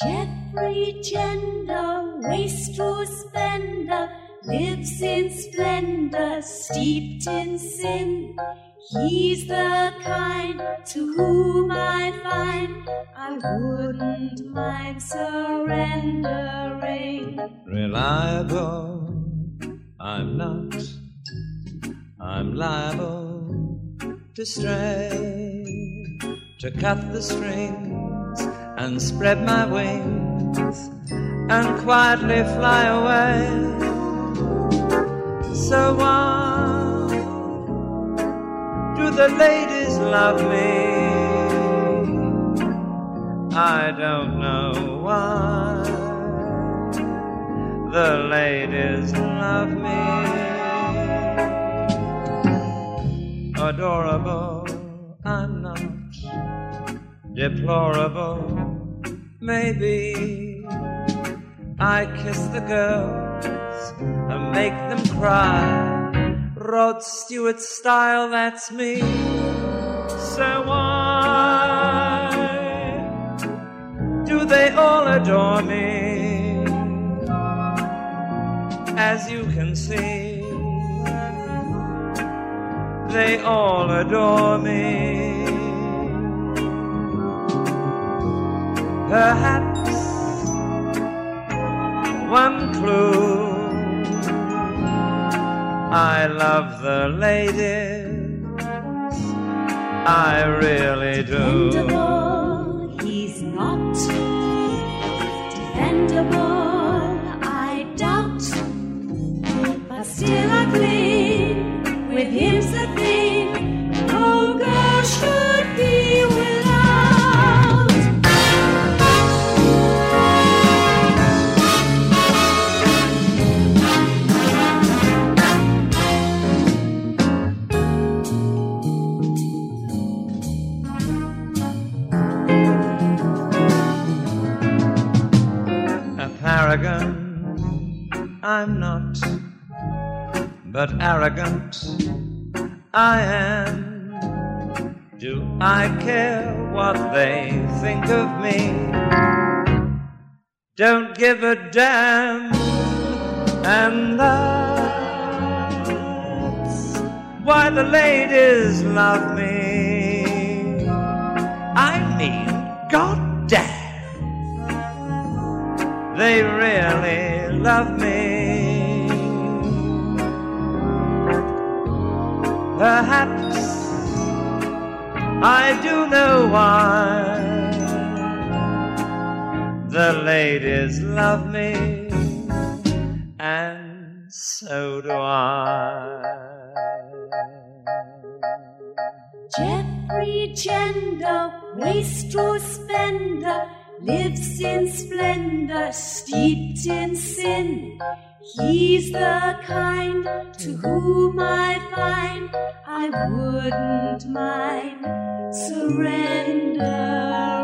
Jeffrey Gender, wastrel spender, lives in splendor, steeped in sin. He's the kind to whom I find I wouldn't mind surrendering. Reliable, I'm not. I'm liable to stray, to cut the strings and spread my wings and quietly fly away. So why do the ladies love me? I don't know why the ladies love me. Adorable, I'm not deplorable, maybe. I kiss the girls and make them cry. Rod Stewart style, that's me. So why do they all adore me? As you can see, they all adore me. Perhaps one clue. I love the ladies, I really do. But still I cling, with him's the thing. No oh girl should be without. a paragon. I'm not, but arrogant I am. Do I care what they think of me? Don't give a damn, and that's why the ladies love me. I mean, goddamn they really love me. Perhaps I do know why the ladies love me, and so do I. Jeffrey Gender, wastrel spender, lives in splendor, steeped in sin. He's the kind to whom I find I wouldn't mind surrendering.